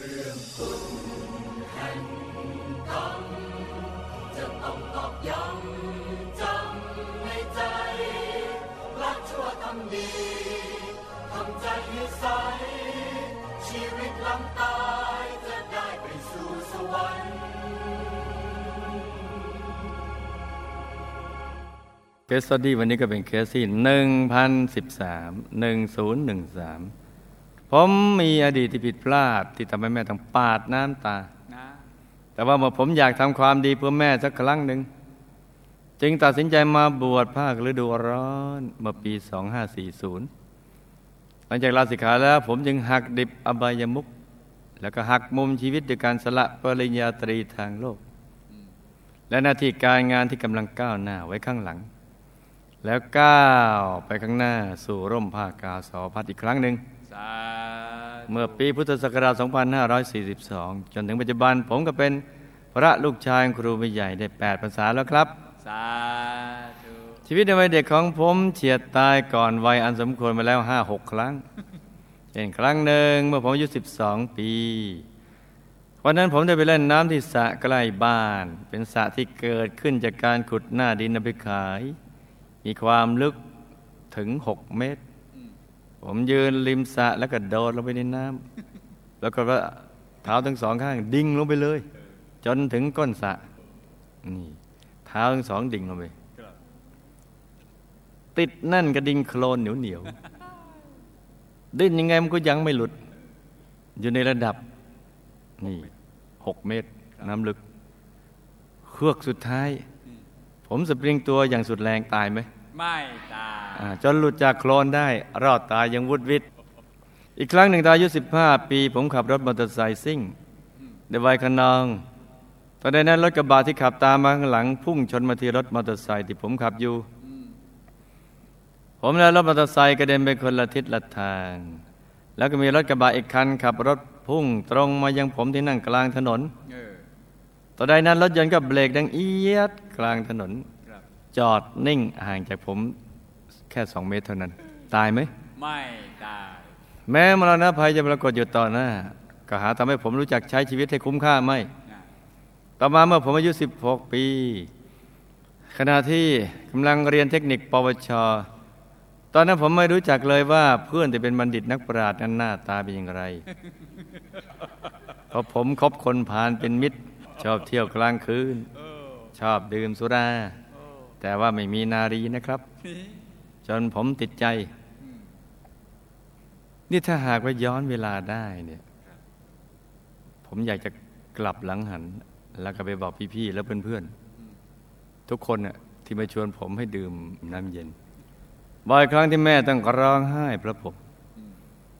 จะต้องตอกย้ำจำในใจรักชั่วทำดีทำใจให้ใสชีวิตหลังตายจะได้ไปสู่สวรรค์เคสสตดี้วันนี้ก็เป็นเคสที่หนึ่งพันสิบสามหนึ่งศูนย์หนึ่งสาม ผมมีอดีตที่ผิดพลาดที่ทำให้แม่ต้องปาดน้ำตา แต่ว่าเมื่อผมอยากทำความดีเพื่อแม่สักครั้งหนึ่ง จึงตัดสินใจมาบวชภาคฤดูร้อนเมื่อปี 2540 หลังจากลาสิกขาแล้วผมจึงหักดิบอบายมุขแล้วก็หักมุมชีวิตด้วยการสละปริญญาตรีทางโลก และหน้าที่การงานที่กำลังก้าวหน้าไว้ข้างหลัง แล้วก้าวไปข้างหน้าสู่ร่มผ้ากาสาวพัดอีกครั้งหนึ่ง เมื่อปีพุทธศักราช 2542 จนถึงปัจจุบันผมก็เป็นพระลูกชายครูใหญ่ได้ 8 ภาษาแล้วครับ สาธุ ชีวิตในวัยเด็กของผมเฉียดตายก่อนวัยอันสมควรมาแล้ว 5-6 ครั้งเช่นครั้งหนึ่งเมื่อผมอายุ 12 ปี วันนั้นผมได้ไปเล่นน้ำที่สระใกล้บ้าน เป็นสระที่เกิดขึ้นจากการขุดหน้าดินเอาไปขาย มีความลึกถึง 6 เมตร ผมยืนริมสระแล้วก็โดดลงไปในน้ำแล้วก็ว่าเท้าทั้งสองข้าง ดิ่งลงไปเลย จนถึงก้นสระนี่เท้าทั้งสองดิ่งลงไปติดนั่นกระดิ่งโคลนเหนียวเหนียวดิ้นยังไงมันก็ยังไม่หลุด อยู่ในระดับ นี่หกเมตร น้ำลึกเครือกสุดท้าย ผมสปริงตัวอย่างสุดแรงตายไหม ไม่ตายอ่าจนหลุดจากโคลนได้รอดตายอยังวุดวิดอีกครั้งหนึ่งตอนอายุ 15 ปี ผมขับรถมอเตอร์ไซค์ซิ่งในวัยขนองตอนนั้นรถกระบะที่ขับตามมาข้างหลัง พุ่งชนมาที่รถมอเตอร์ไซค์ที่ผมขับอยู่ ผมและรถมอเตอร์ไซค์กระเด็นไปคนละทิศละทาง แล้วก็มีรถกระบะอีกคันขับรถพุ่งตรงมายังผมที่นั่งกลางถนนเออตอนใดนั้นรถยนต์ก็เบรกดังเอียดกลางถนนครับ จอดนิ่งห่างจากผมแค่สองเมตรเท่านั้น ตายไหม ไม่ตาย แม้มรณะภัยจะปรากฏอยู่ต่อหน้า ก็หาทำให้ผมรู้จักใช้ชีวิตให้คุ้มค่าไม่นะต่อมาเมื่อผมอายุ 16 ปี ขณะที่กำลังเรียนเทคนิค ปวช ตอนนั้นผมไม่รู้จักเลยว่าเพื่อนที่เป็นบัณฑิตนักปราชญ์นั้นหน้าตาเป็นอย่างไร เพราะผมคบคนพาลเป็นมิตร ชอบเที่ยวกลางคืน ชอบดื่มสุรา แต่ว่าไม่มีนารีนะครับ จนผมติดใจ นี่ถ้าหากว่าย้อนเวลาได้เนี่ย ผมอยากจะกลับหลังหัน แล้วก็ไปบอกพี่ๆ แล้วเพื่อนๆ ทุกคนน่ะที่มาชวนผมให้ดื่มน้ำเย็น บ่อยครั้งที่แม่ต้องร้องไห้เพราะผม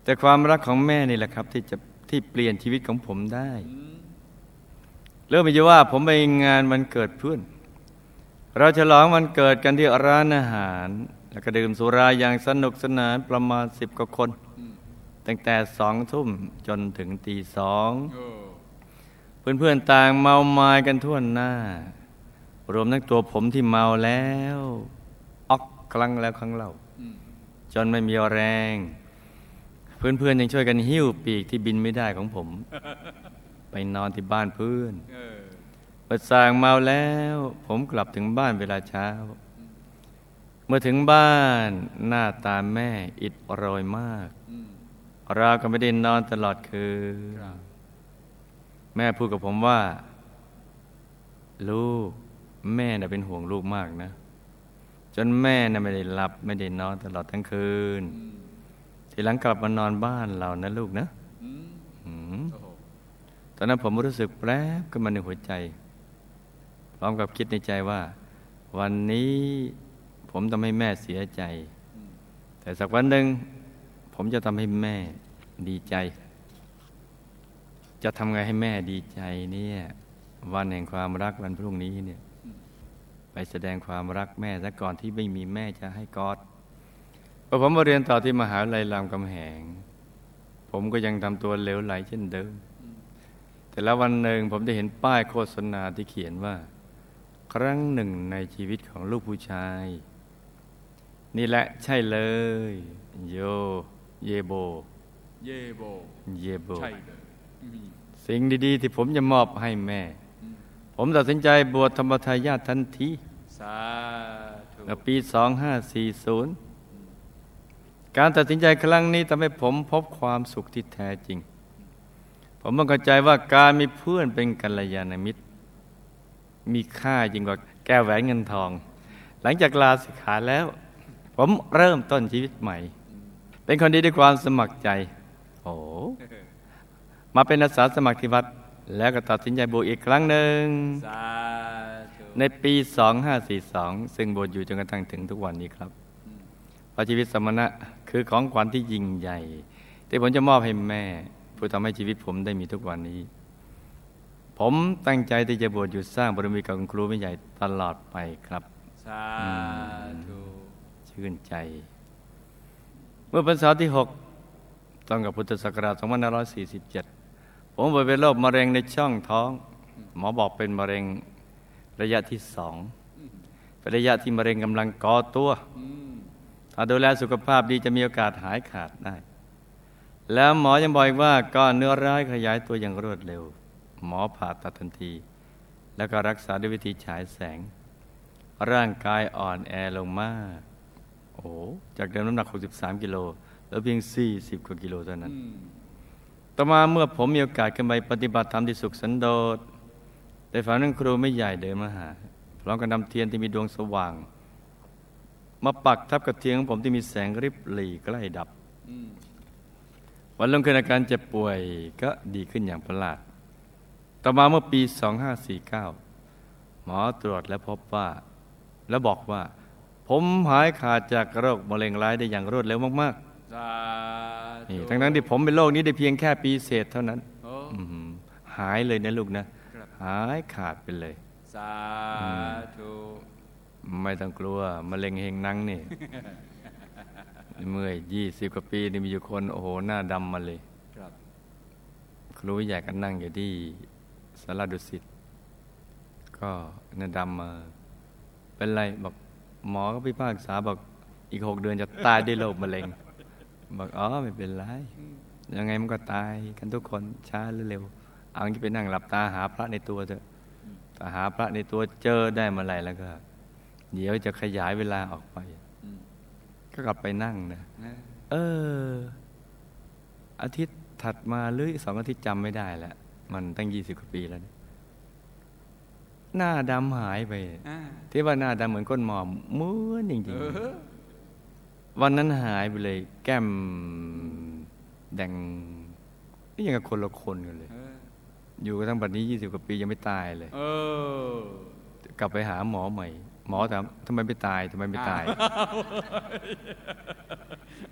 แต่ความรักของแม่นี่แหละครับ ที่จะที่เปลี่ยนชีวิตของผมได้ เริ่มไปจะว่าผมไปงานวันเกิดเพื่อน เราฉลองวันเกิดกันที่ร้านอาหาร แล้วก็ดื่มสุราอย่างสนุกสนานประมาณสิบกว่าคน ตั้งแต่สองทุ่มจนถึงตีสองโอ้เพื่อนๆต่างเมาไม้กันทั่วหน้า รวมทั้งตัวผมที่เมาแล้วออกครั้งแล้วครั้งเล่า จนไม่มีแรง เพื่อนๆยังช่วยกันหิ้วปีกที่บินไม่ได้ของผม ไปนอนที่บ้านเพื่อนออ เปิดสางเมาแล้ว ผมกลับถึงบ้านเวลาเช้า เมื่อถึงบ้านหน้าตาแม่อิดโรยมากอืมเราก็ไม่ได้นอนตลอดคืนครับแม่พูดกับผมว่า ลูกแม่น่ะเป็นห่วงลูกมากนะ จนแม่น่ะไม่ได้หลับ ไม่ได้นอนตลอดทั้งคืนอืมทีหลังกลับมานอนบ้านเรานะลูกนะอืมอืมโอ้โหตอนนั้นผมรู้สึกแปลบขึ้นมาในหัวใจ พร้อมกับคิดในใจว่า วันนี้ผมทำให้แม่เสียใจอืมแต่สักวันหนึ่งผมจะทำให้แม่ดีใจ จะทำไงให้แม่ดีใจเนี่ยวันแห่งความรักวันพรุ่งนี้เนี่ยไปแสดงความรักแม่ซะก่อนที่ไม่มีแม่จะให้กอดพอผมมาเรียนต่อที่มหาวิทยาลัยรามคำแหง ผมก็ยังทำตัวเหลวไหลเช่นเดิม แต่แล้ววันหนึ่งผมได้เห็นป้ายโฆษณาที่เขียนว่า ครั้งหนึ่งในชีวิตของลูกผู้ชาย นี่แหละใช่เลย โย เยโบ เยโบ เยโบ ใช่เลย สิ่งดีๆ ที่ผมจะมอบให้แม่ ผมตัดสินใจบวชธรรมทายาททันทีสาธุในปี 2540 การตัดสินใจครั้งนี้ทำให้ผมพบความสุขที่แท้จริง ผมต้องเข้าใจว่าการมีเพื่อนเป็นกัลยาณมิตร มีค่ายิ่งกว่าแก้วแหวนเงินทอง หลังจากลาสิกขาแล้ว ผมเริ่มต้นชีวิตใหม่ เป็นคนดีด้วยความสมัครใจ โอ้มาเป็นอาสาสมัครที่วัด แล้วก็ตัดสินใจบวชอีกครั้งหนึ่งสาธุในปี 2542 ซึ่งบวชอยู่จนกระทั่งถึงทุกวันนี้ครับเพราะชีวิตสมณะคือของขวัญที่ยิ่งใหญ่ ที่ผมจะมอบให้แม่ ผู้ทำให้ชีวิตผมได้มีทุกวันนี้ ผมตั้งใจที่จะบวชอยู่สร้างบารมีกับคุณครูไม่ใหญ่ตลอดไปครับสาธุชื่นใจ เมื่อพรรษาที่ 6ต้องกับพุทธศักราช2547 ผมป่วยเป็นโรคมะเร็งในช่องท้อง หมอบอกเป็นมะเร็งระยะที่สองเป็นระยะที่มะเร็งกำลังก่อตัวอืมถ้าดูแลสุขภาพดีจะมีโอกาสหายขาดได้ แล้วหมอยังบอกอีกว่าก้อนเนื้อร้ายขยายตัวอย่างรวดเร็ว หมอผ่าตัดทันที แล้วก็รักษาด้วยวิธีฉายแสง ร่างกายอ่อนแอลงมาก โอ้โหจากเดิมน้ำหนัก 63 กิโลเหลือเพียง 40 กว่ากิโลเท่านั้นอืมต่อมาเมื่อผมมีโอกาสขึ้นไปปฏิบัติธรรมที่สุขสันโดษได้ฝันว่าครูไม่ใหญ่เดินมาหา พร้อมกับนำเทียนที่มีดวงสว่าง มาปักทับกับเทียนของผมที่มีแสงริบหรี่ใกล้ดับอืมวันลงคืนอาการเจ็บป่วยก็ดีขึ้นอย่างประหลาด ต่อมาเมื่อปี 2549 หมอตรวจและพบว่า และบอกว่า ผมหายขาดจากโรคมะเร็งร้ายได้อย่างรวดเร็วมากสาๆธุนี่ทั้งนั้นที่ผมเป็นโรคนี้ได้เพียงแค่ปีเศษเท่านั้นโอ้อื้อหือหายเลยนะลูกนะครับหายขาดไปเลย สาธุไม่ต้องกลัวมะเร็งเฮงนังนี่เมื่อยี่สิบกว่าปีนี่มีอยู่คน โอ้โห หน้าดำมาเลย ครับครูใหญ่ก็นั่งอยู่ที่ สารดุสิตก็หน้าดำมาเป็นไรบอกหมอก็พิพากษาบอกอีกหกเดือนจะตายด้วยโรคมะเร็ง บอกอ๋อไม่เป็นไร ยังไงมันก็ตายกันทุกคนช้าหรือเร็วเอางี้ไปนั่งหลับตาหาพระในตัวเถอะถ้าหาพระในตัวเจอได้เมื่อไหร่แล้วก็ เดี๋ยวจะขยายเวลาออกไปอืมก็กลับไปนั่งนะนะเออ อาทิตย์ถัดมาหรือสองอาทิตย์จำไม่ได้แล้ว มันตั้งยี่สิบกว่าปีแล้วนะหน้าดำหายไปอ่าที่ว่าหน้าดำเหมือนก้นหมอมเหมือนจริงเออๆวันนั้นหายไปเลย แก้มแดงนี่ยังกับคนละคนกันเลยเอออยู่กันทั้งบัดนี้ยี่สิบกว่าปียังไม่ตายเลย เออกลับไปหาหมอใหม่ หมอถามทำไมไม่ตายทำไมไม่ตาย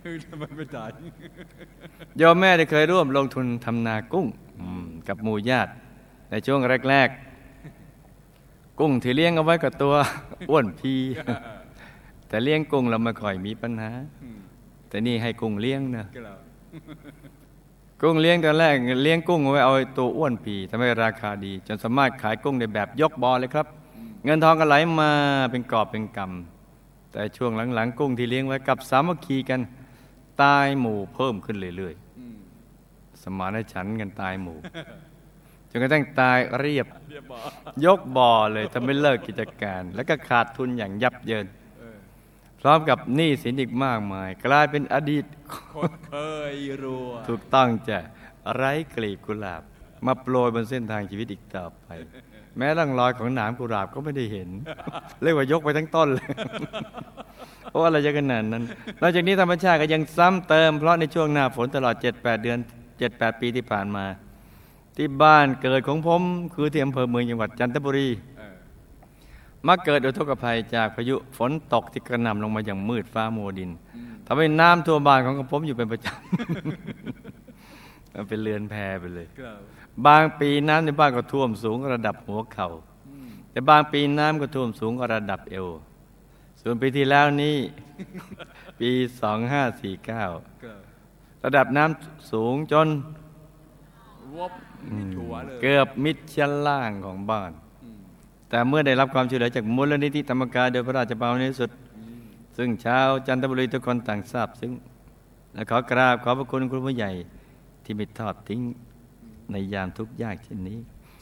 เออทำไมไม่ตายโยมแม่ได้เคยร่วมลงทุนทำนากุ้งอืมกับหมู่ญาติ ในช่วงแรก ๆ กุ้งที่เลี้ยงเอาไว้กับตัวอ้วนพี แต่เลี้ยงกุ้งเราไม่ค่อยมีปัญหาอืมแต่นี่ให้กุ้งเลี้ยงนะก็แล้วกุ้งเลี้ยงตอนแรกเลี้ยงกุ้งเอาไว้เอาตัวอ้วนพีทำให้ราคาดี จนสามารถขายกุ้งในแบบยกบอเลยครับ เงินทองก็ไหลมาเป็นกอบเป็นกำแต่ช่วงหลังๆ กุ้งที่เลี้ยงไว้กลับสามัคคีกันตายหมู่เพิ่มขึ้นเรื่อยๆสมานฉันกันตายหมู่จนกระทั่งตายเรียบ ยกบ่อเลยทำให้เลิกกิจการ แล้วก็ขาดทุนอย่างยับเยินพร้อมกับหนี้สินอีกมากมาย กลายเป็นอดีตคนเคยรัวถูกต้องจะไร้กลีบกุหลาบ มาโปรยบนเส้นทางชีวิตอีกต่อไป แม้ร่องรอยของหนามกุหลาบก็ไม่ได้เห็น เรียกว่ายกไปทั้งต้นเลยเพราะอะไรจะขนาดนั้น นอกจากนี้ธรรมชาติก็ยังซ้ำเติม เพราะในช่วงหน้าฝนตลอด 7-8 เดือน 7-8 ปีที่ผ่านมา ที่บ้านเกิดของผม คือที่อำเภอเมืองจังหวัดจันทบุรีมักเกิดอุทกภัยจากพายุฝนตกที่กระหน่ำลงมาอย่างมืดฟ้ามัวดินทำให้น้ำท่วมบ้านของผมอยู่เป็นประจำเป็นเรือนแพไปเลย บางปีน้ำในบ้านก็ท่วมสูงระดับหัวเขา่าอืมแต่บางปีน้ำก็ท่วมสูงระดับเอว ส่วนปีที่แล้วนี้ ปี2549ก็แล้วระดับน้ำสูงจนวบชัวร์เลยเกือบมิดชั้นล่างของบ้านอืมแต่เมื่อได้รับความช่วยเหลือจากมูลนิธิธรรมกายโดยพระราชบารมีสุดอืมซึ่งชาวจันทบุรีทุกคนต่างทราบ ซึ่งและขอกราบขอบพระคุณครูผู้ใหญ่ที่ไม่ทอดทิ้ง ในยามทุกข์ยากเช่นนี้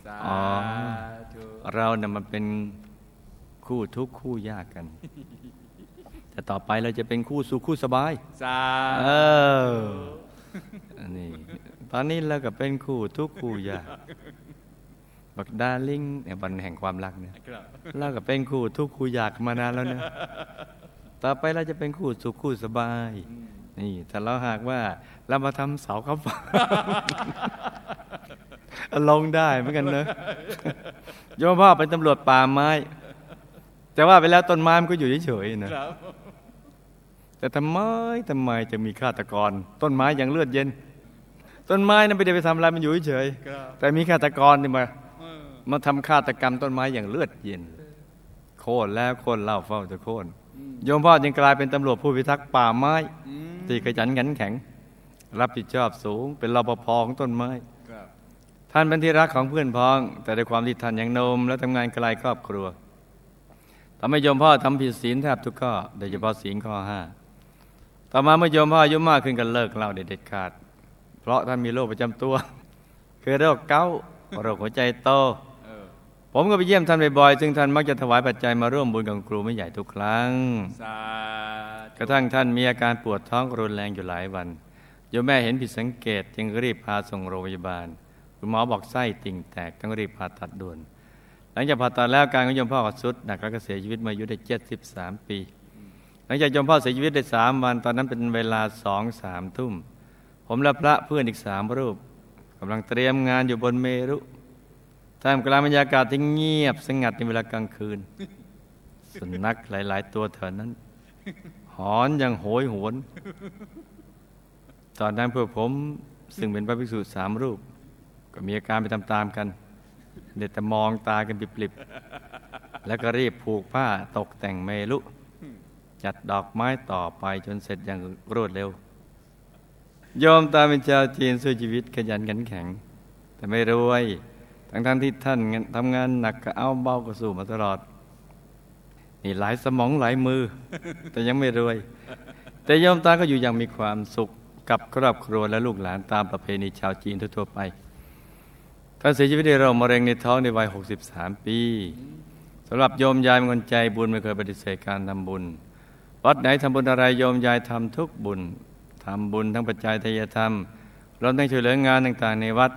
สาอ๋อธุเราเนี่ยมันเป็นคู่ทุกข์คู่ยากกัน แต่ต่อไปเราจะเป็นคู่สุขคู่สบายสาเอออันนี้ตอนนี้เราก็เป็นคู่ทุกข์คู่ยากบักดาลิงเนี่ยวันแห่งความรักเนี่ยครับเราก็เป็นคู่ทุกข์คู่ยากมานานแล้วนะต่อไปเราจะเป็นคู่สุขคู่สบาย นี่แต่เราหากว่าเรามาทำเสาข้าวฟ่างลงได้เหมือนกันเนอะโยมพ่อเป็นตำรวจป่าไม้ แต่ว่าไปแล้วต้นไม้มันก็อยู่เฉยๆนะครับแต่ทำไมทำไมจะมีฆาตกร ต้นไม้ยังเลือดเย็น ต้นไม้นั้นไม่ได้ไปทำอะไรมันอยู่เฉยครับๆแต่มีฆาตกรนี่มาเออมาทำฆาตกรรมต้นไม้อย่างเลือดเย็น โค่นแล้วโค่นเล่าเฝ้าจะโค่นโยมพ่อจึงกลายเป็นตำรวจผู้พิทักษ์ป่าไม้อืม ที่ขยันขันแข็ง รับผิดชอบสูง เป็นรปภของต้นไม้ครับท่านเป็นที่รักของเพื่อนพ้อง แต่ด้วยความที่ท่านยังหนม และทำงานไกลครอบครัวทำให้โยมพ่อทำผิดศีลแทบทุกข้อโดยเฉพาะศีลข้อห้าต่อมาเมื่อโยมพ่ออายุมากขึ้นก็เลิกเหล้าเด็ดขาด เพราะท่านมีโรคประจำตัว คือโรคเกาต์โรคหัวใจโตเออผมก็ไปเยี่ยมท่านบ่อยๆ ซึ่งท่านมักจะถวายปัจจัยมาร่วมบุญกับครูไม่ใหญ่ทุกครั้ง สา กระทั่งท่านมีอาการปวดท้องรุนแรงอยู่หลายวันโยมแม่เห็นผิดสังเกตจึงรีบพาส่งโรงพยาบาล คุณหมอบอกไส้ติ่งแตกต้องรีบผ่าตัดด่วน หลังจากผ่าตัดแล้วการของโยมพ่อก็สุดหนักแล้วก็เสียชีวิตมาอายุได้73 ปี หลังจากโยมพ่อเสียชีวิตได้สามวันตอนนั้นเป็นเวลาสองสามทุ่ม ผมและพระเพื่อนอีกสามรูปกำลังเตรียมงานอยู่บนเมรุท่ามกลางบรรยากาศที่เงียบสงัดในเวลากลางคืนสุนัขหลาย ๆ ตัวแถวนั้น หอนอย่างโหยหวน ตอนนั้นเพื่อผมซึ่งเป็นพระภิกษุสามรูป ก็มีอาการไปตามๆกัน เด็ดแต่มองตากันปริบๆแล้วก็รีบผูกผ้าตกแต่งเมลุ จัดดอกไม้ต่อไปจนเสร็จอย่างรวดเร็วโยมตาเป็นชาวจีนสู้ชีวิตขยันขันแข็ง แต่ไม่รวย ทั้งๆที่ท่านทำงานหนักก็เอาเบาก็สู้มาตลอด นี่หลายสมองหลายมือ แต่ยังไม่รวย แต่โยมตาก็อยู่อย่างมีความสุขกับครอบครัวและลูกหลานตามประเพณีชาวจีนทั่วไป ท่านเสียชีวิตด้วยโรคมะเร็งในท้องในวัย 63 ปีสำหรับโยมยายเป็นคนใจบุญไม่เคยปฏิเสธการทำบุญ วัดไหนทำบุญอะไรโยมยายทำทุกบุญทำบุญทั้งปัจจัยทายธรรมรวมทั้งช่วยเหลืองานต่างๆ ในวัด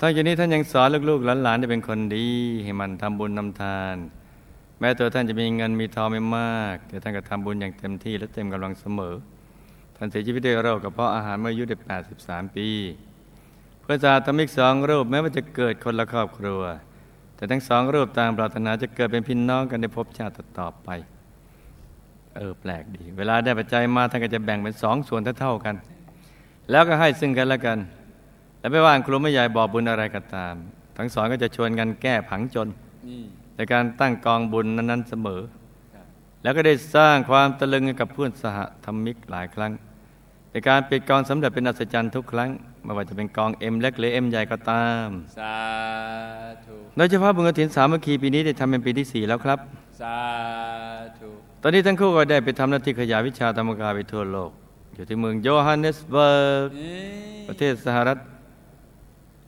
ทั้งจากนี้ท่านยังสอนลูกๆหลานๆได้เป็นคนดี ให้มันทำบุญนำทาน แม้ตัวท่านจะมีเงินมีทองไม่มาก แต่ท่านก็ทำบุญอย่างเต็มที่และเต็มกำลังเสมอ ท่านเสียชีวิตด้วยโรคกระเพาะอาหารเมื่ออายุได้83 ปี เพื่อนสาธมิกสองรูปแม้ว่าจะเกิดคนละครอบครัว แต่ทั้งสองรูปต่างปรารถนาจะเกิดเป็นพี่น้องกันในภพชาติต่อไป เออแปลกดี เวลาได้ปัจจัยมาท่านก็จะแบ่งเป็นสองส่วนเท่าๆกัน แล้วก็ให้ซึ่งกันและกัน และไม่ว่าครูไม่ใหญ่บอกบุญอะไรก็ตาม ทั้งสองก็จะชวนกันแก้ผังจนนี่ ในการตั้งกองบุญนั้นๆเสมอครับแล้วก็ได้สร้างความตะลึงให้กับเพื่อนสหธรรมิกหลายครั้ง ในการปิดกองสำเร็จเป็นอัศจรรย์ทุกครั้งไม่ว่าจะเป็นกอง M เล็กหรือ M ใหญ่ก็ตามสาธุโดยเฉพาะบุญกฐินสามัคคีปีนี้ได้ทำเป็นปีที่สี่แล้วครับสาธุตอนนี้ทั้งคู่ก็ได้ไปทำหน้าที่ขยายวิชาธรรมกายไปทั่วโลก อยู่ที่เมืองโยฮันเนสเบิร์กนี่ประเทศสหรัฐ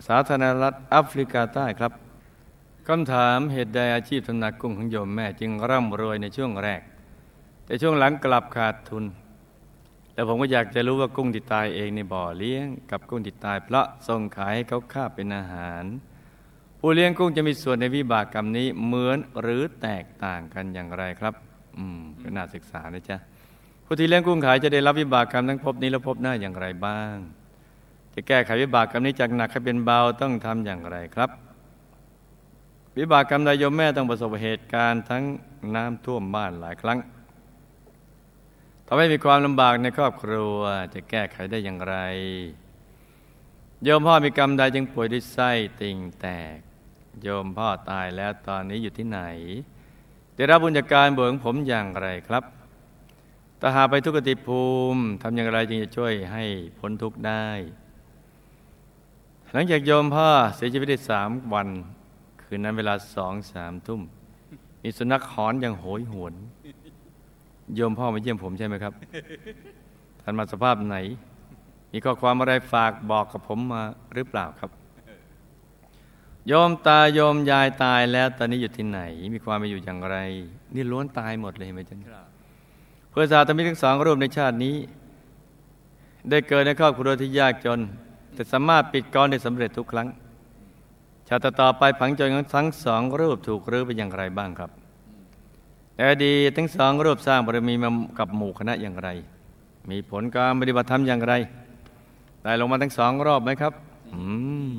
สาธารณรัฐแอฟริกาใต้ครับ คำถามเหตุใดอาชีพทำนากุ้งของโยมแม่จึงร่ำรวยในช่วงแรก แต่ช่วงหลังกลับขาดทุน แล้วผมก็อยากจะรู้ว่ากุ้งที่ตายเองในบ่อเลี้ยง กับกุ้งที่ตายเพราะส่งขายให้เขาฆ่าเป็นอาหาร ผู้เลี้ยงกุ้งจะมีส่วนในวิบากกรรมนี้เหมือนหรือแตกต่างกันอย่างไรครับ อืมก็น่าศึกษานะจ๊ะผู้ที่เลี้ยงกุ้งขายจะได้รับวิบากกรรมทั้งภพนี้และภพหน้าอย่างไรบ้าง จะแก้ไขวิบากกรรมนี้จากหนักให้เป็นเบาต้องทำอย่างไรครับ วิบากกรรมใดโยมแม่ต้องประสบเหตุการณ์ทั้งน้ำท่วมบ้านหลายครั้งทำให้มีความลำบากในครอบครัวจะแก้ไขได้อย่างไร โยมพ่อมีกรรมใดจึงป่วยด้วยไส้ติ่งแตก โยมพ่อตายแล้วตอนนี้อยู่ที่ไหน ได้รับบุญจากการบวชของผมอย่างไรครับถ้าหาไปทุกติภูมิทำอย่างไรจึงจะช่วยให้พ้นทุกข์ได้ หลังจากโยมพ่อเสียชีวิตได้สามวัน คืนนั้นเวลาสองสามทุ่ม มีสุนัขหอนอย่างโหยหวน โยมพ่อมาเยี่ยมผมใช่ไหมครับ ท่านมาสภาพไหน มีข้อความอะไรฝากบอกกับผมมาหรือเปล่าครับ โยมตาโยมยายตายแล้วตอนนี้อยู่ที่ไหน มีความมาอยู่อย่างไร นี่ล้วนตายหมดเลยเห็นไหมจ๊ะเพื่อสาธมิกทั้งสองรูปในชาตินี้ ได้เกิดในครอบครัวที่ยากจน แต่สามารถปิดกรได้สำเร็จทุกครั้ง ชาติต่อไปผังจนของทั้งสองรูปถูกรื้อไปอย่างไรบ้างครับแต่อดีทั้งสองรูปสร้างบารมีมากับหมู่คณะอย่างไร มีผลการปฏิบัติธรรมอย่างไร ได้ลงมาทั้งสองรอบไหมครับ อืม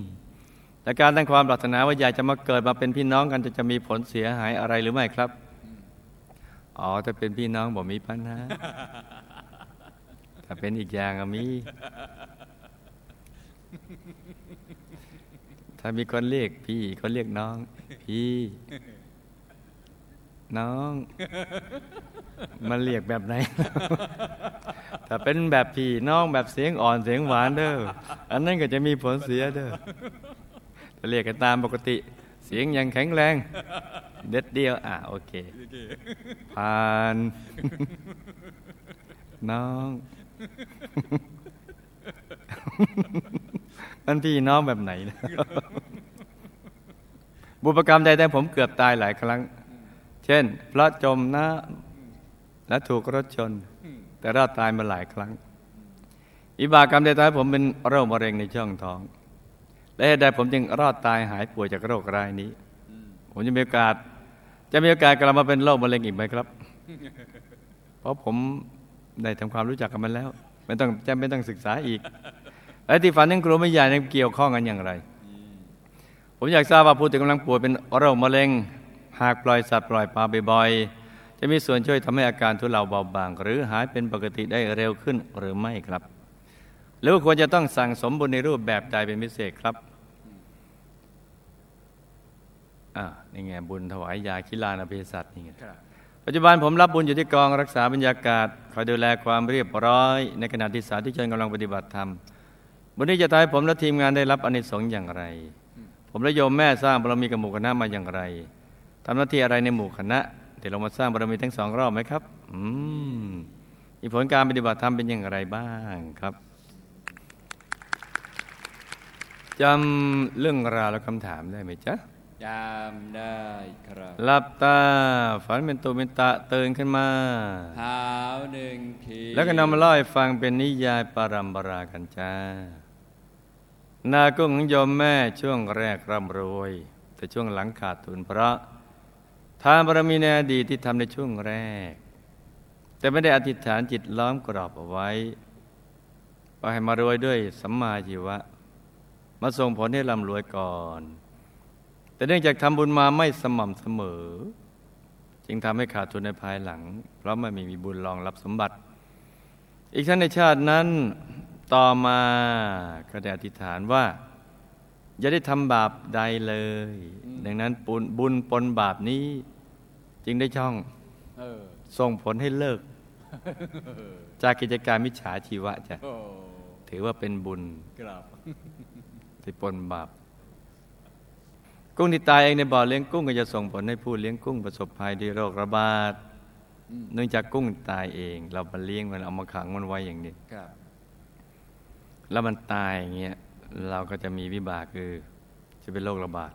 และการตั้งความปรารถนาว่าอยากจะมาเกิดมาเป็นพี่น้องกันจะจะมีผลเสียหายอะไรหรือไม่ครับ อ๋อถ้าเป็นพี่น้องบอกมีปัญหาถ้าเป็นอีกอย่างอะมี ถ้ามีคนเรียกพี่คนเรียกน้อง พี่ น้อง มันเรียกแบบไหน ถ้าเป็นแบบพี่น้องแบบเสียงอ่อนเสียงหวานเด้อ อันนั้นก็จะมีผลเสียเด้อถ้าเรียกกันตามปกติ เสียงยังแข็งแรง เด็ดเดียว อะโอเค ผ่าน น้อง นั่นพี่น้องแบบไหนนะบุพกรรมใดแต่ผมเกือบตายหลายครั้ง เช่น พระจมน้ำและถูกรถชน แต่รอดตายมาหลายครั้ง อิบากกรรมใดแต่ผมเป็นโรคมะเร็งในช่องท้อง และเหตุใดผมจึงรอดตายหายป่วยจากโรครายนี้ ผมจะมีโอกาส จะมีโอกาสกลับมาเป็นโรคมะเร็งอีกไหมครับ เพราะผมได้ทำความรู้จักกับมันแล้ว ไม่ต้องจะไม่ต้องศึกษาอีก และที่ฝันถึงครูไม่ใหญ่นั้นเกี่ยวข้องกันอย่างไร ผมอยากทราบว่าผู้ที่กำลังป่วยเป็นโรคมะเร็ง หากปล่อยสัตว์ปล่อยปลาบ่อยๆ จะมีส่วนช่วยทำให้อาการทุเลาเบาบาง หรือหายเป็นปกติได้เร็วขึ้นหรือไม่ครับ หรือว่าควรจะต้องสั่งสมบุญในรูปแบบใดเป็นพิเศษครับอ่านี่ไงบุญถวายยาคิลานาเภสัชนี่ไงครับปัจจุบันผมรับบุญอยู่ที่กองรักษาบรรยากาศคอยดูแลความเรียบร้อย ในขณะที่สาธุชนกำลังปฏิบัติธรรม บุญนี้จะทำให้ผมและทีมงานได้รับอานิสงส์อย่างไร ผมและโยมแม่สร้างบารมีกับหมู่คณะมาอย่างไรทำหน้าที่อะไรในหมู่คณะเดี๋ยวเรามาสร้างบารมีทั้งสองรอบไหมครับ อืมมีผลการปฏิบัติธรรมเป็นอย่างไรบ้างครับจำเรื่องราวและคำถามได้ไหมจ๊ะจำได้ครับหลับตาฝันเป็นตัวเป็นตะตื่นขึ้นมาเท้าหนึ่งทีแล้วก็นำมาเล่าให้ฟังเป็นนิยายปารัมปรากันจ้า นากุ้งของยมแม่ช่วงแรกร่ำรวย แต่ช่วงหลังขาดทุนเพราะ ทานบารมีในอดีตที่ทำในช่วงแรก แต่ไม่ได้อธิษฐานจิตล้อมกรอบเอาไว้ว่าให้มารวยด้วยสัมมาชีวะ มาส่งผลให้ร่ำรวยก่อน แต่เนื่องจากทำบุญมาไม่สม่ำเสมอ จึงทำให้ขาดทุนในภายหลัง เพราะไม่มีบุญรองรับสมบัติ อีกทั้งในชาตินั้น ต่อมาก็ได้อธิษฐานว่า อย่าได้ทำบาปใดเลย ดังนั้นบุญบุญปนบาปนี้ จึงได้ช่องเออส่งผลให้เลิก จากกิจการมิจฉาชีวะจ้ะโอ้ถือว่าเป็นบุญกลับที่ปนบาป กุ้งที่ตายเองในบ่อเลี้ยงกุ้งก็จะส่งผลให้ผู้เลี้ยงกุ้งประสบภัยด้วยโรคระบาดอืมเนื่องจากกุ้งตายเอง เรามาเลี้ยงมันเอามาขังมันไว้อย่างนี้ครับ แล้วมันตายอย่างเงี้ยเราก็จะมีวิบากคือจะเป็นโรคระบาด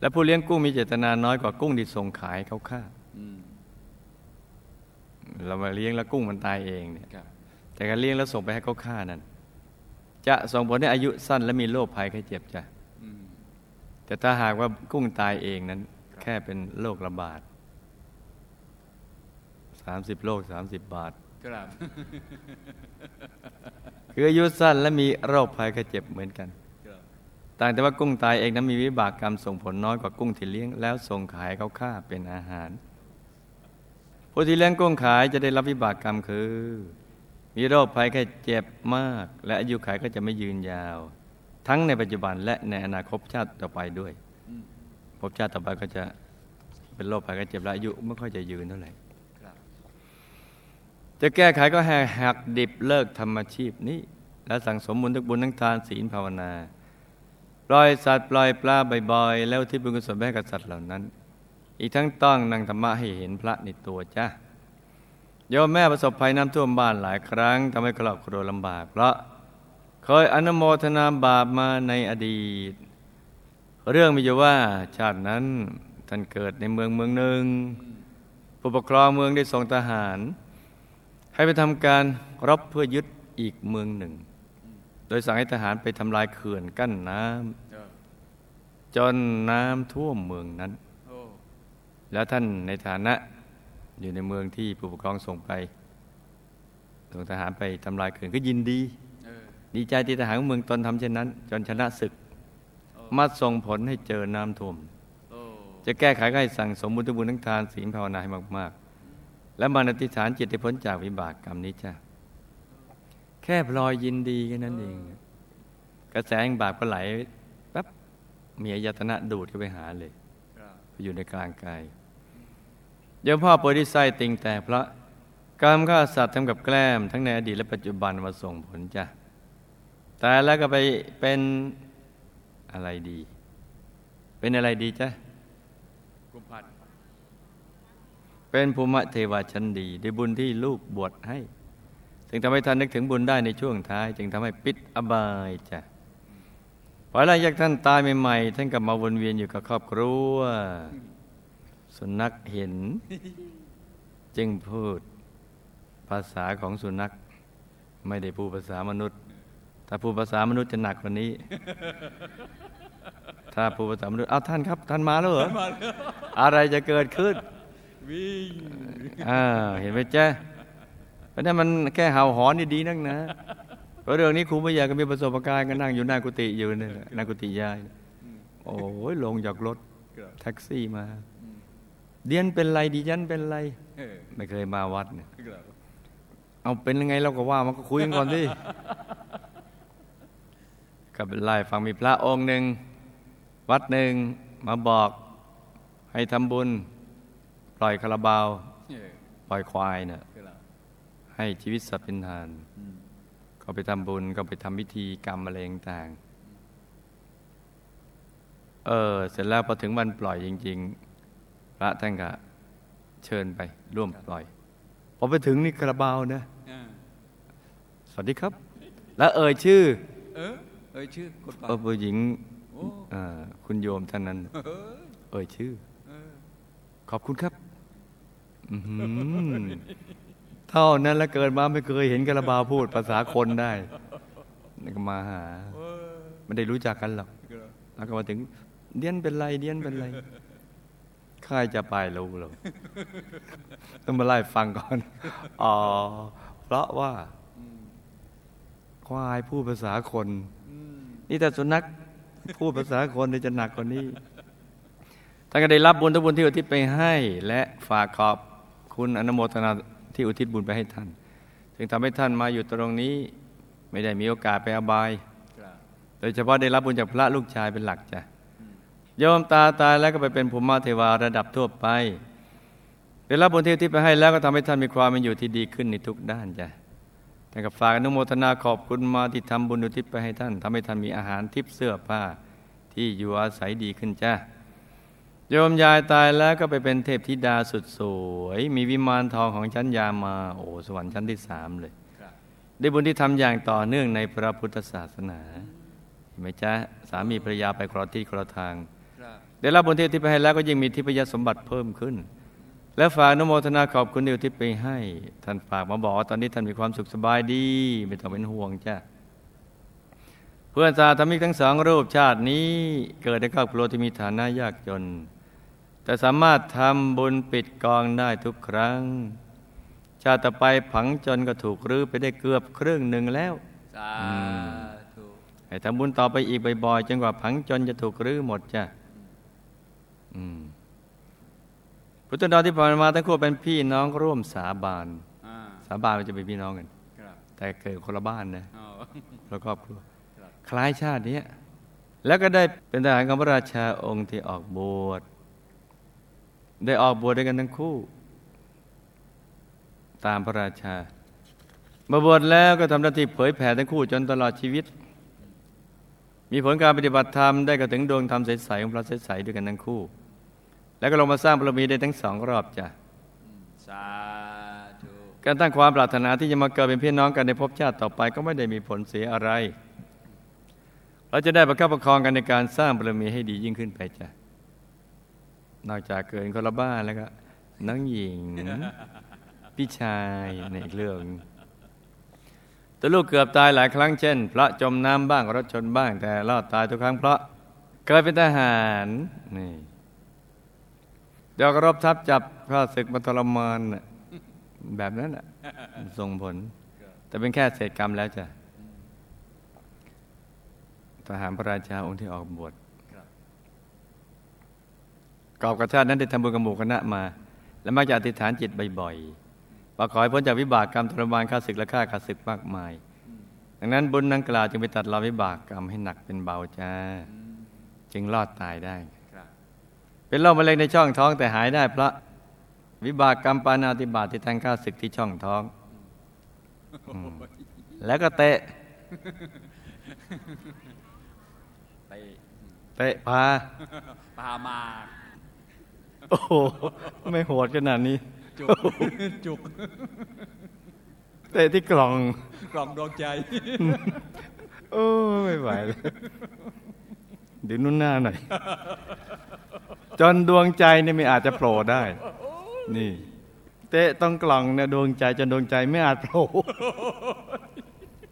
และผู้เลี้ยงกุ้งมีเจตนาน้อยกว่ากุ้งที่ส่งขายเขาฆ่าอืมเรามาเลี้ยงแล้วกุ้งมันตายเองเนี่ยครับแต่การเลี้ยงแล้วส่งไปให้เขาฆ่านั้นจะส่งผลให้อายุสั้นและมีโรคภัยไข้เจ็บจ้ะอืมแต่ถ้าหากว่ากุ้งตายเองนั้น แค่เป็นโรคระบาดสามสิบโรคสามสิบบาท กลับ คืออายุสั้นและมีโรคภัยไข้เจ็บเหมือนกันกลับต่างแต่ว่ากุ้งตายเองนั้นมีวิบากกรรมส่งผลน้อยกว่ากุ้งที่เลี้ยงแล้วส่งขายเขาฆ่าเป็นอาหารผู้ที่เลี้ยงกุ้งขายจะได้รับวิบากกรรมคือ มีโรคภัยแค่เจ็บมาก และอายุขัยก็จะไม่ยืนยาว ทั้งในปัจจุบันและในอนาคตชาติต่อไปด้วยอืมภพชาติต่อไปก็จะเป็นโรคภัยแค่เจ็บและอายุไม่ค่อยจะยืนเท่าไหร่ครับ จะแก้ไขก็แหกหักดิบเลิกทำอาชีพนี้ และสั่งสมบุญทุกบุญทั้งทานศีลภาวนาปล่อยสัตว์ปล่อยปลาบ่อยๆ แล้วที่บุญกุศลแม่กับสัตว์เหล่านั้น อีกทั้งต้องนั่งธรรมะให้เห็นพระในตัวจ้าโยมแม่ประสบภัยน้ำท่วมบ้านหลายครั้งทำให้ครอบครัวลำบาก เพราะเคยอนโมทนาบาปมาในอดีต เรื่องมีอยู่ว่าชาตินั้นท่านเกิดในเมืองเมืองหนึ่งผู้ปกครองเมืองได้ส่งทหาร ให้ไปทำการรบเพื่อยึดอีกเมืองหนึ่ง โดยสั่งให้ทหารไปทำลายเขื่อนกั้นน้ำจนน้ำท่วมเมืองนั้น แล้วท่านในฐานะอยู่ในเมืองที่ผู้ปกครองส่งไปส่งทหารไปทำลายเขื่อนก็ยินดี ดีใจที่ทหารเมืองตนทำเช่นนั้น จนชนะศึกมาส่งผลให้เจอน้ำท่วมจะแก้ไขให้สั่งสมบุญทุบุญทั้งทานศีลภาวนาให้มากๆ และมาอธิษฐานจิตให้พ้นจากวิบากกรรมนี้จ้ะแค่พลอยยินดีแค่นั้นเอง กระแสแห่งบาปก็ไหลแป๊บมีอายตนะดูดเข้าไปหาเลยไปอยู่ในกลางกายยมพ่อโปริไซติงแต่เพราะกรรมฆ่าสัตว์ทำกับแกล้มทั้งในอดีตและปัจจุบันมาส่งผลจ้ะแต่แล้วก็ไปเป็นอะไรดี เป็นอะไรดีจ้ะกุมพันธ เป็นภูมิเทวาชั้นดีด้วยบุญที่ลูกบวชให้ซึ่งทำให้ท่านนึกถึงบุญได้ในช่วงท้าย จึงทำให้ปิดอบายจ้ะพอหลังจากท่านตายใหม่ๆท่านกลับมาวนเวียนอยู่กับครอบครัวสุนัขเห็น จึงพูดภาษาของสุนัข ไม่ได้พูดภาษามนุษย์ ถ้าพูดภาษามนุษย์จะหนักกว่านี้ ถ้าพูดภาษามนุษย์เอาท่านครับ ท่านมาแล้วเหรออะไรจะเกิดขึ้น วิ่งอ่าเห็นไหมจ๊ะเพราะนั้นมันแค่เห่าหอนนี่ดีนักนะเพราะเรื่องนี้ครูไม่อยาก็มีประสบการณ์ก็นั่งอยู่หน้ากุฏิอยู่นี่ยหละหน้ากุฏิยายโอ้ยลงจากรถแท็กซี่มา เดียนเป็นไรดิยันเป็นไรไม่เคยมาวัดเนี่ยเอาเป็นยังไงเราก็ว่ามันก็คุยกันก่อนดิกับไล่ฟังมีพระองค์หนึ่งวัดหนึ่งมาบอกให้ทำบุญ ปล่อยคาราบาวเออปล่อยควายเนี่ยครับให้ชีวิตสัตว์เป็นทานอืมก็ไปทำบุญก็ไปทำพิธีกรรมอะไรต่างๆเออเสร็จแล้วพอถึงวันปล่อยจริง ๆ พระท่านก็เชิญไปร่วมปล่อยพอไปถึงนี่คาราบาวนะอ่าสวัสดีครับ แล้วเอ่ยชื่อ เออเอ้ยชื่อคนฟังเออผู้หญิงโอ้อ่าคุณโยมท่านนั้น เออเอ่ยชื่อเออขอบคุณครับอื้อหือ เท่านั้นแล้วเกิดมาไม่เคยเห็นคาราบาพูดภาษาคนได้ก็มาหาไม่ได้รู้จักกันหรอกแล้วก็มาถึงเดียนเป็นไรเดียนเป็นไรใครจะไปรู้หรอกต้องมาไล่ฟังก่อนอ๋อเพราะว่า ควายพูดภาษาคน นี่แต่สุนัขพูดภาษาคนจะหนักกว่านี้ท่านก็ได้รับบุญทุกบุญที่อุทิศไปให้ และฝากขอบ คุณอนุโมทนาที่อุทิศบุญไปให้ท่านจึงทำให้ท่านมาอยู่ตรงนี้ไม่ได้มีโอกาสไปอบาย โดยเฉพาะได้รับบุญจากพระลูกชายเป็นหลักจ้ะโยมตาตายแล้วก็ไปเป็นภูมิเทวาระดับทั่วไปได้รับบุญที่อุที่ไปให้แล้วก็ทำให้ท่านมีความเป็นอยู่ที่ดีขึ้นในทุกด้านจ้ะแต่กับฝากอนุโมทนาขอบคุณมาที่ทำบุญอุทิศไปให้ท่านทำให้ท่านมีอาหารทิพย์เสื้อผ้าที่อยู่อาศัยดีขึ้นจ้ะ โยมยายตายแล้วก็ไปเป็นเทพธิดาสุดสวย มีวิมานทองของชั้นยามา โอ้สวรรค์ชั้นที่สามเลยครับได้บุญที่ทำอย่างต่อเนื่องในพระพุทธศาสนาเห็นไหมจ๊ะสามีภรรยาไปครอที่ครอทางครับได้รับบุญที่อุที่ไปให้แล้วก็ยิ่งมีทิพยสมบัติเพิ่มขึ้น และฝากอนุโมทนาขอบคุณที่อุทิศไปให้ ท่านฝากมาบอกว่าตอนนี้ท่านมีความสุขสบายดี ไม่ต้องเป็นห่วงจ้ะเพื่อนสาธมิกทั้งสองรูปชาตินี้ เกิดในครอบครัวที่มีฐานะยากจน แต่สามารถทำบุญปิดกองได้ทุกครั้ง ชาติต่อไปผังจนก็ถูกรื้อไปได้เกือบครึ่งหนึ่งแล้วสาธุให้ทำบุญต่อไปอีกบ่อยๆจนกว่าผังจนจะถูกรื้อหมดจ้ะอืมพุทธดาที่ผ่านมาทั้งคู่เป็นพี่น้องร่วมสาบานอ่าสาบานมันจะเป็นพี่น้องกันครับแต่เกิดคนละบ้านนะเอาแล้วครอบครัวครับคล้ายชาติเนี้ยแล้วก็ได้เป็นทหารของพระราชาองค์ที่ออกบวช ได้ออกบวชด้วยกันทั้งคู่ ตามพระราชามาบวชแล้วก็ทำหน้าที่เผยแผ่ทั้งคู่จนตลอดชีวิต มีผลการปฏิบัติธรรมได้ก็ถึงดวงธรรมใสๆของพระใสๆด้วยกันทั้งคู่ แล้วก็ลงมาสร้างบารมีได้ทั้งสองรอบจ้ะสาธุการตั้งความปรารถนาที่จะมาเกิดเป็นพี่น้องกันในภพชาติต่อไปก็ไม่ได้มีผลเสียอะไร เราจะได้ประคับประคองกันในการสร้างบารมีให้ดียิ่งขึ้นไปจ้ะ นอกจากเกิดคนละบ้านแล้วก็น้องหญิง พี่ชายในอีกเรื่องตัวลูกเกือบตายหลายครั้งเช่น พระจมน้ำบ้างรถชนบ้าง แต่รอดตายทุกครั้งเพราะเคยเป็นทหารนี่เดี๋ยวก็รบทับจับข้าศึกมาทรมานน่ะแบบนั้นน่ะส่งผล แต่เป็นแค่เศษกรรมแล้วจ้ะทหารพระราชาองค์ที่ออกบวช กอบกระชาตินั้นได้ทำบุญกับหมู่คณะมา และมักจะอธิษฐานจิตบ่อยๆว่าขอให้พ้นจากวิบากกรรมทรมานข้าศึกและฆ่าข้าศึกมากมาย ดังนั้นบุญนังกล่าวจึงไปตัดเราวิบากกรรมให้หนักเป็นเบาจ้า จึงรอดตายได้ครับเป็นโรคมะเร็งในช่องท้องแต่หายได้เพราะวิบากกรรมปานาติบาตที่แทงข้าศึกที่ช่องท้องอืมแล้วก็เตะไปเตะพาปามา โอ้โหไม่โหดขนาดนี้ จุกจุกเตะที่กล่องกล่องดวงใจ โอ้ไม่ไหวเลยเดี๋ยวนุ่นหน้าหน่อยจนดวงใจเนี่ยไม่อาจจะโผล่ได้ นี่ เตะต้องกล่องเนี่ยดวงใจจนดวงใจไม่อาจโผล่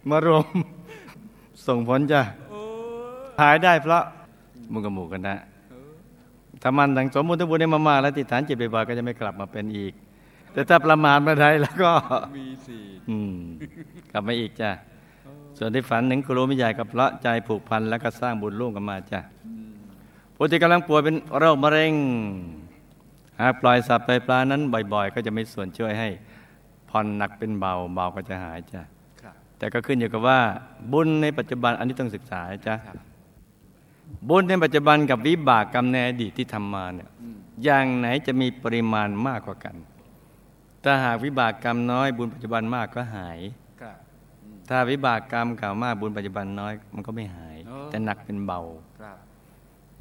มารวมส่งผลจ้ะหายได้เพราะมุงกับหมูกันนะ ถ้ามันทั้งสมบูรณ์ทั้งบุญได้มากๆแล้วติดฐานจิตบ่อยๆก็จะไม่กลับมาเป็นอีก แต่ถ้าประมาทเมื่อใดแล้วก็มีสี่อืมกลับมาอีกจ้ะส่วนที่ฝันถึงครูไม่ใหญ่กับพระใจผูกพันแล้วก็สร้างบุญร่วมกันมาจ้ะผู้ที่กำลังป่วยเป็นโรคมะเร็งหากปล่อยสัตว์ไปปลานั้นบ่อย ๆ ก็จะไม่ส่วนช่วยให้ผ่อนหนักเป็นเบาเบาก็จะหายจ้ะครับแต่ก็ขึ้นอยู่กับว่าบุญในปัจจุบันอันนี้ต้องศึกษาจ้ะครั บบุญในปัจจุบันกับวิบากกรรมในอดีตที่ทำมาเนี่ยอย่างไหนจะมีปริมาณมากกว่ากัน ถ้าหากวิบากกรรมน้อยบุญปัจจุบันมากก็หายครับถ้าวิบากกรรมเก่ามากบุญปัจจุบันน้อยมันก็ไม่หายอ๋อแต่หนักเป็นเบาครับ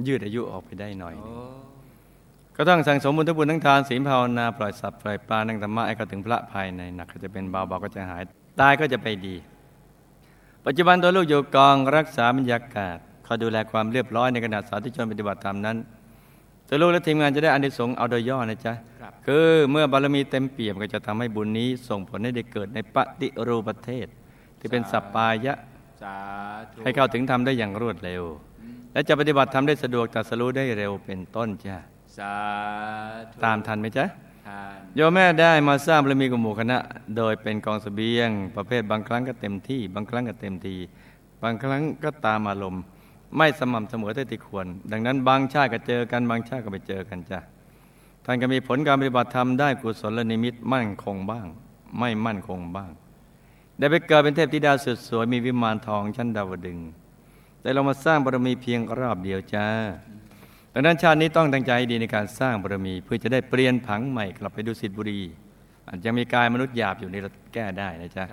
ยืดอายุออกไปได้หน่อยหโอ้นึ่งก็ต้องสั่งสมบุญทั้งบุญทั้งทานศีลภาวนาปล่อยสัตว์ปล่อยปลานั่งธรรมะให้เข้าถึงพระภายในหนักก็จะเป็นเบาเบาก็จะหายตายก็จะไปดี ปัจจุบันตัวลูกอยู่กองรักษาบรรยากาศค อยดูแลความเรียบร้อยในขณะสาธุชนปฏิบัติธรรมนั้นตัวลูกและทีมงานจะได้อานิสงส์เอาโดยย่อนะจ๊ะครับคือเมื่อบารมีเต็มเปี่ยมก็จะทำให้บุญนี้ ส่งผลให้ได้เกิดในปฏิรูปประเทศ ที่เป็นสัปปายะสาธุให้เข้าถึงทำได้อย่างรวดเร็ว และจะปฏิบัติทำได้สะดวกตรัสรู้ได้เร็วเป็นต้นจ้ะสาธุตามทันไหมจ๊ะทานโยมแม่ได้มาสร้างบารมีกับหมู่คณะ โดยเป็นกองเสบียง ประเภทบางครั้งก็เต็มที่ บางครั้งก็เต็มที บางครั้งก็ตามอารมณ์ ไม่สม่ำเสมอเท่าที่ควร ดังนั้นบางชาติก็เจอกันบางชาติก็ไปเจอกันจ้ะท่านก็มีผลการปฏิบัติธรรมได้กุศลนิมิตมั่นคงบ้าง ไม่มั่นคงบ้าง ได้ไปเกิดเป็นเทพธิดาสุดสวยมีวิมานทองชั้นดาวดึงแต่เรามาสร้างบารมีเพียงรอบเดียวจ้าดังนั้นชาตินี้ต้องตั้งใจดีในการสร้างบารมี เพื่อจะได้เปลี่ยนผังใหม่กลับไปดูสิทธิบุรีอาจจะมีกายมนุษย์หยาบอยู่ในเราแก้ได้นะจ๊ะ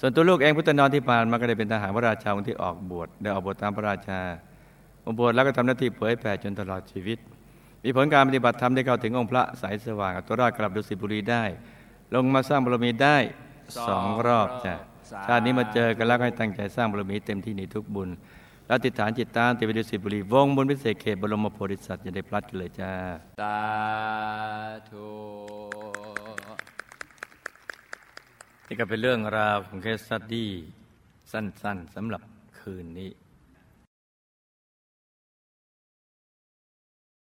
ส่วนตัวลูกเองพุทธนอนที่ผ่านมาก็ได้เป็นทหารพระราชาองค์ที่ออกบวชได้ออกบวชตามพระราชาออกบวชแล้วก็ทำหน้าที่เผยแผ่จนตลอดชีวิต มีผลการปฏิบัติธรรมได้เข้าถึงองค์พระสายสว่างตัวรอดกลับดุสิตบุรีได้ ลงมาสร้างบารมีได้สองรอบจ้ะชาตินี้มาเจอกันแล้วให้ตั้งใจสร้างบารมีเต็มที่ในทุกบุญแล้วอธิษฐานจิตตามติดไปดุสิตบุรีวงบุญพิเศษเขตบรมโพธิสัตว์จะได้พลัดกันเลยจ้าสาธุ นี่ก็เป็นเรื่องราวของ case study สั้นๆสำหรับคืนนี้